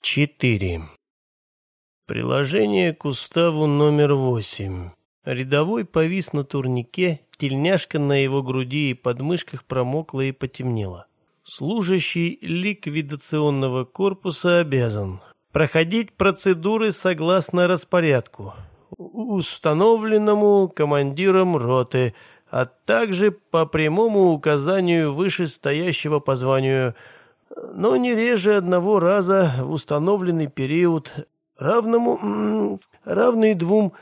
4. Приложение к уставу номер 8. Рядовой повис на турнике, тельняшка на его груди и подмышках промокла и потемнела. Служащий ликвидационного корпуса обязан проходить процедуры согласно распорядку, установленному командиром роты, а также по прямому указанию вышестоящего по званию но не реже одного раза в установленный период, равному, равный двум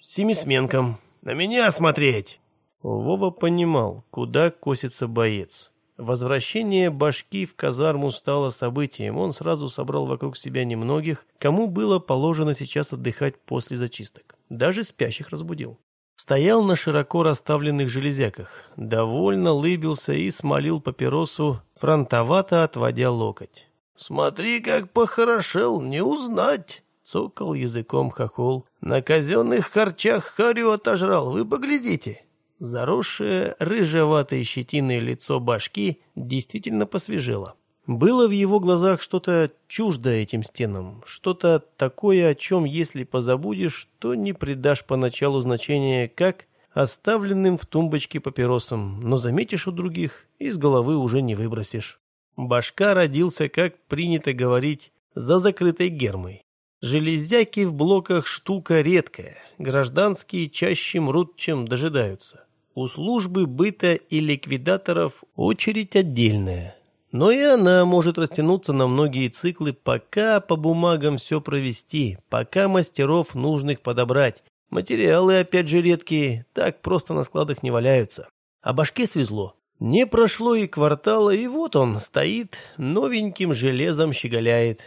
семисменкам. На меня смотреть!» Вова понимал, куда косится боец. Возвращение башки в казарму стало событием. Он сразу собрал вокруг себя немногих, кому было положено сейчас отдыхать после зачисток. Даже спящих разбудил. Стоял на широко расставленных железяках, довольно лыбился и смолил папиросу, фронтовато отводя локоть. «Смотри, как похорошел, не узнать!» — цокал языком хохол. «На казенных харчах харю отожрал, вы поглядите!» Заросшее рыжеватой щетиной лицо башки действительно посвежело. Было в его глазах что-то чуждое этим стенам, что-то такое, о чем, если позабудешь, то не придашь поначалу значения, как оставленным в тумбочке папиросом, но заметишь у других, из головы уже не выбросишь. Башка родился, как принято говорить, за закрытой гермой. Железяки в блоках штука редкая, гражданские чаще мрут, чем дожидаются. У службы быта и ликвидаторов очередь отдельная – но и она может растянуться на многие циклы, пока по бумагам все провести, пока мастеров нужных подобрать. Материалы, опять же, редкие, так просто на складах не валяются. А башке свезло. Не прошло и квартала, и вот он стоит, новеньким железом щеголяет.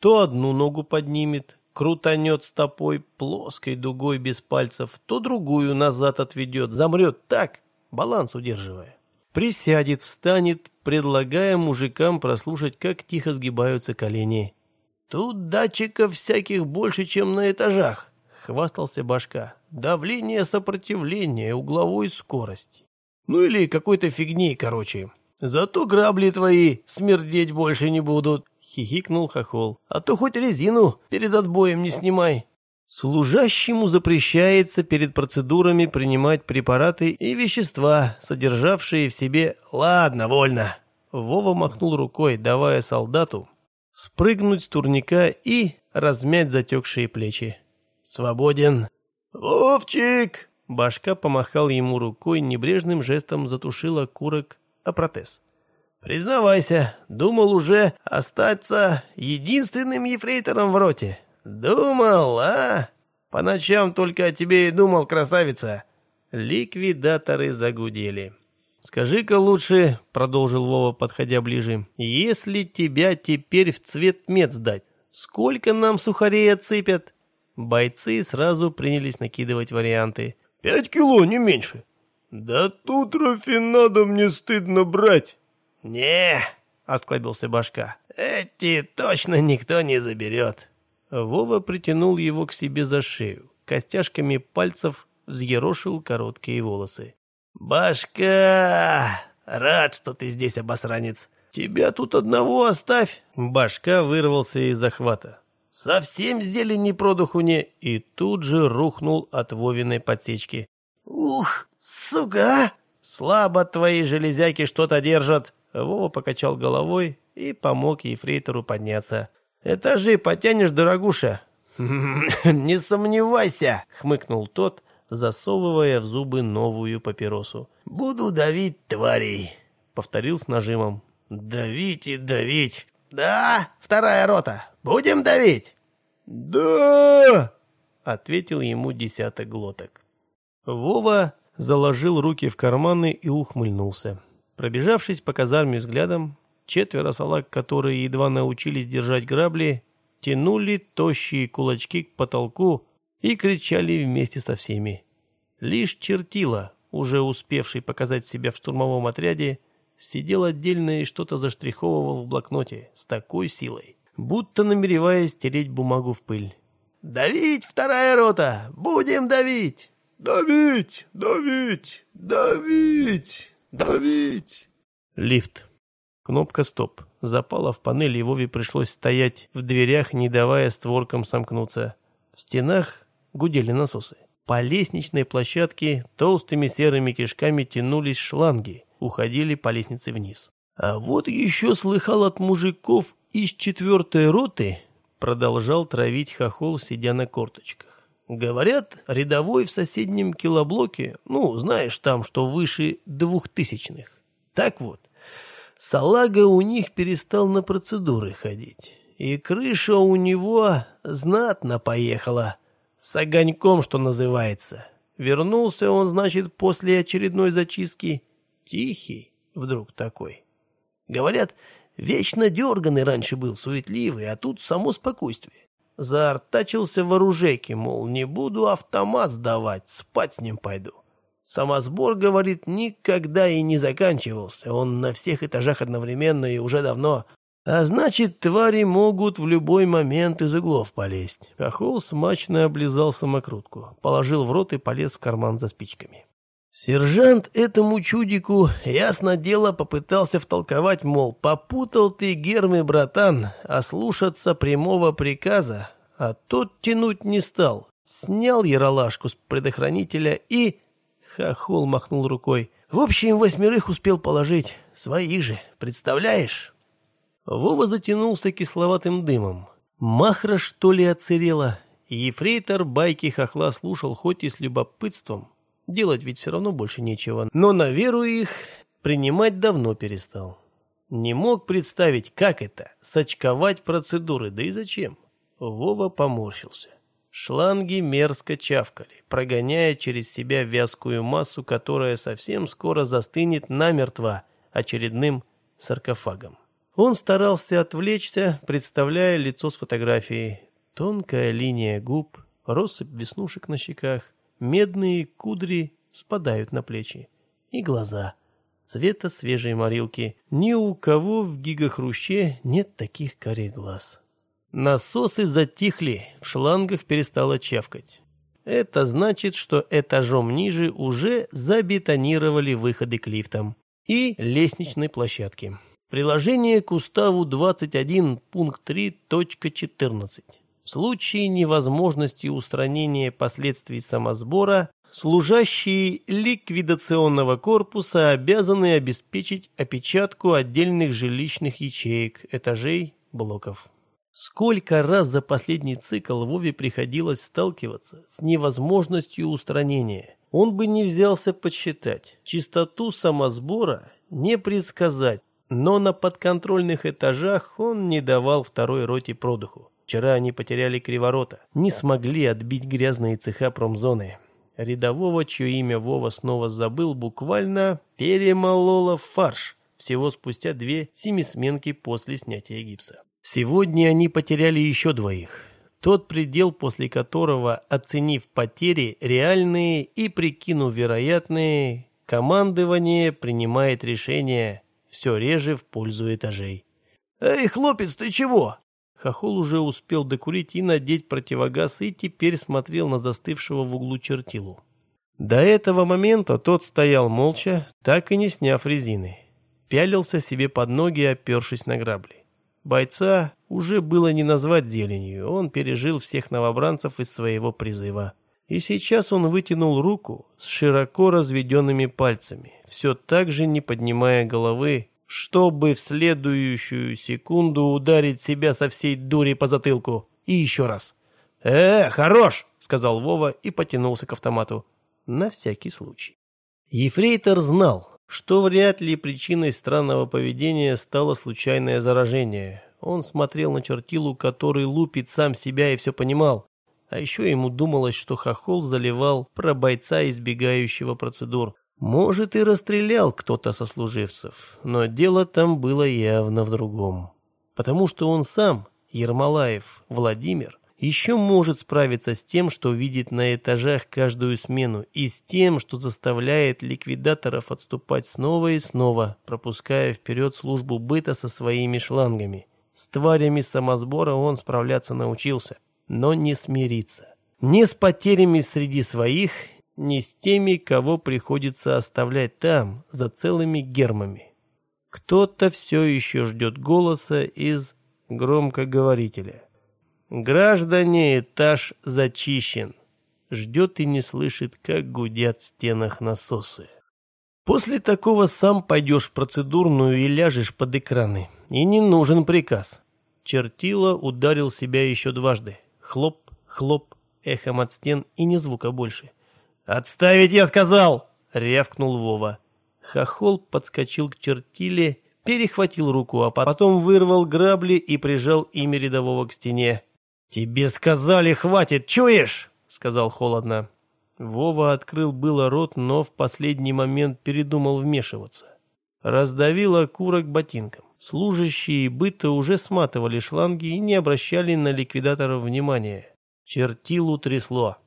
То одну ногу поднимет, крутанет стопой плоской дугой без пальцев, то другую назад отведет, замрет так, баланс удерживая. Присядет, встанет, предлагая мужикам прослушать, как тихо сгибаются колени. «Тут датчиков всяких больше, чем на этажах», — хвастался башка. «Давление, сопротивление, угловой скорости. Ну или какой-то фигни, короче. Зато грабли твои смердеть больше не будут», — хихикнул хохол. «А то хоть резину перед отбоем не снимай». Служащему запрещается перед процедурами принимать препараты и вещества, содержавшие в себе «ладно, вольно». Вова махнул рукой, давая солдату спрыгнуть с турника и размять затекшие плечи. «Свободен!» «Вовчик!» Башка помахал ему рукой, небрежным жестом затушил окурок о протез. «Признавайся, думал уже остаться единственным ефрейтором в роте. «Думал, а? По ночам только о тебе и думал, красавица!» Ликвидаторы загудели. «Скажи-ка лучше», — продолжил Вова, подходя ближе, «если тебя теперь в цвет мед сдать, сколько нам сухарей отсыпят?» Бойцы сразу принялись накидывать варианты. «Пять кило, не меньше». «Да тут рафинадо мне стыдно брать». «Не», — осклабился башка, — «эти точно никто не заберет». Вова притянул его к себе за шею, костяшками пальцев взъерошил короткие волосы. «Башка! Рад, что ты здесь, обосранец. Тебя тут одного оставь!» Башка вырвался из захвата. «Совсем зелени продуху не...» И тут же рухнул от Вовиной подсечки. «Ух, сука! Слабо твои железяки что-то держат!» Вова покачал головой и помог ефрейтору подняться. Этажи потянешь, дорогуша?» «Не сомневайся», — хмыкнул тот, засовывая в зубы новую папиросу. «Буду давить тварей», — повторил с нажимом. «Давить и давить». «Да, вторая рота, будем давить?» «Да!» — ответил ему десяток глоток. Вова заложил руки в карманы и ухмыльнулся. Пробежавшись по казарме взглядом, Четверо салаг, которые едва научились держать грабли, тянули тощие кулачки к потолку и кричали вместе со всеми. Лишь чертила, уже успевший показать себя в штурмовом отряде, сидел отдельно и что-то заштриховывал в блокноте с такой силой, будто намереваясь стереть бумагу в пыль. «Давить, вторая рота! Будем давить!» «Давить! Давить! Давить! Давить!» Лифт. Кнопка «Стоп». Запала в панель, и Вове пришлось стоять в дверях, не давая створкам сомкнуться. В стенах гудели насосы. По лестничной площадке толстыми серыми кишками тянулись шланги, уходили по лестнице вниз. «А вот еще слыхал от мужиков из четвертой роты», продолжал травить хохол, сидя на корточках. «Говорят, рядовой в соседнем килоблоке, ну, знаешь там, что выше двухтысячных. Так вот, салага у них перестал на процедуры ходить, и крыша у него знатно поехала, с огоньком, что называется. Вернулся он, значит, после очередной зачистки, тихий вдруг такой». Говорят, вечно дерганный раньше был, суетливый, а тут само спокойствие. Заортачился в оружейке, мол, не буду автомат сдавать, спать с ним пойду. Самосбор, говорит, никогда и не заканчивался, он на всех этажах одновременно и уже давно. А значит, твари могут в любой момент из углов полезть. Хохол смачно облизал самокрутку, положил в рот и полез в карман за спичками. Сержант этому чудику, ясно дело, попытался втолковать, мол, попутал ты, Гермы, братан, а слушаться прямого приказа, а тот тянуть не стал. Снял яролашку с предохранителя и... Хохол махнул рукой. В общем, восьмерых успел положить. Свои же, представляешь? Вова затянулся кисловатым дымом. Махра, что ли, оцерела? Ефрейтор байки хохла слушал хоть и с любопытством, Делать ведь все равно больше нечего. Но на веру их принимать давно перестал. Не мог представить, как это – сочковать процедуры, да и зачем. Вова поморщился. Шланги мерзко чавкали, прогоняя через себя вязкую массу, которая совсем скоро застынет намертво очередным саркофагом. Он старался отвлечься, представляя лицо с фотографией. Тонкая линия губ, россыпь веснушек на щеках, Медные кудри спадают на плечи. И глаза. Цвета свежей морилки. Ни у кого в гигахруще нет таких карих глаз. Насосы затихли, в шлангах перестало чавкать. Это значит, что этажом ниже уже забетонировали выходы к лифтам и лестничной площадке. Приложение к уставу 21, пункт 3.14. В случае невозможности устранения последствий самосбора, служащие ликвидационного корпуса обязаны обеспечить опечатку отдельных жилищных ячеек, этажей, блоков. Сколько раз за последний цикл Вове приходилось сталкиваться с невозможностью устранения. Он бы не взялся подсчитать. Чистоту самосбора не предсказать, но на подконтрольных этажах он не давал второй роте продыху. Вчера они потеряли криворота, не смогли отбить грязные цеха промзоны. Рядового, чье имя Вова снова забыл, буквально перемолола в фарш всего спустя две семисменки после снятия гипса. Сегодня они потеряли еще двоих. Тот предел, после которого, оценив потери реальные и прикинув вероятные, командование принимает решение все реже в пользу этажей. «Эй, хлопец, ты чего?» Хохол уже успел докурить и надеть противогаз и теперь смотрел на застывшего в углу чертилу. До этого момента тот стоял молча, так и не сняв резины. Пялился себе под ноги, опершись на грабли. Бойца уже было не назвать зеленью, он пережил всех новобранцев из своего призыва. И сейчас он вытянул руку с широко разведенными пальцами, все так же не поднимая головы, чтобы в следующую секунду ударить себя со всей дури по затылку. И еще раз. «Э, хорош!» — сказал Вова и потянулся к автомату. На всякий случай. Ефрейтор знал, что вряд ли причиной странного поведения стало случайное заражение. Он смотрел на чертилу, который лупит сам себя и все понимал. А еще ему думалось, что хохол заливал про бойца, избегающего процедур. Может, и расстрелял кто-то сослуживцев, но дело там было явно в другом. Потому что он сам, Ермолаев, Владимир, еще может справиться с тем, что видит на этажах каждую смену, и с тем, что заставляет ликвидаторов отступать снова и снова, пропуская вперед службу быта со своими шлангами. С тварями самосбора он справляться научился, но не смириться. Не с потерями среди своих, не с теми, кого приходится оставлять там, за целыми гермами. Кто-то все еще ждет голоса из громкоговорителя. «Граждане, этаж зачищен!» Ждет и не слышит, как гудят в стенах насосы. После такого сам пойдешь в процедурную и ляжешь под экраны. И не нужен приказ. Чертила ударил себя еще дважды. Хлоп, хлоп, эхом от стен и ни звука больше. «Отставить, я сказал!» — рявкнул Вова. Хохол подскочил к чертиле, перехватил руку, а потом вырвал грабли и прижал ими рядового к стене. «Тебе сказали, хватит, чуешь?» — сказал холодно. Вова открыл было рот, но в последний момент передумал вмешиваться. Раздавил окурок ботинком. Служащие быта уже сматывали шланги и не обращали на ликвидаторов внимания. Чертилу трясло.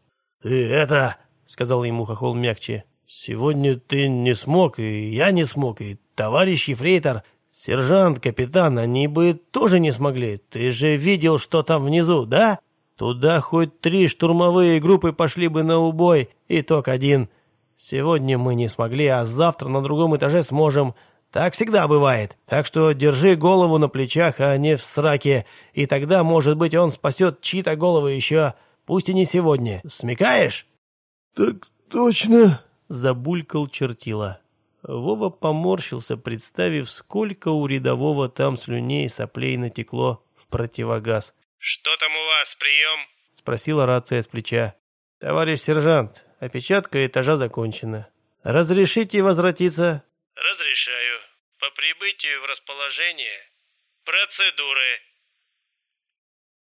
«Ты это...» — сказал ему хохол мягче. «Сегодня ты не смог, и я не смог, и товарищ ефрейтор, сержант, капитан, они бы тоже не смогли. Ты же видел, что там внизу, да? Туда хоть три штурмовые группы пошли бы на убой, итог один. Сегодня мы не смогли, а завтра на другом этаже сможем. Так всегда бывает. Так что держи голову на плечах, а не в сраке, и тогда, может быть, он спасет чьи-то головы еще, пусть и не сегодня. Смекаешь?» «Так точно!» забулькал чертила. Вова поморщился, представив, сколько у рядового там слюней и соплей натекло в противогаз. «Что там у вас, прием?» — спросила рация с плеча. «Товарищ сержант, опечатка этажа закончена. Разрешите возвратиться?» «Разрешаю. По прибытию в расположение. Процедуры».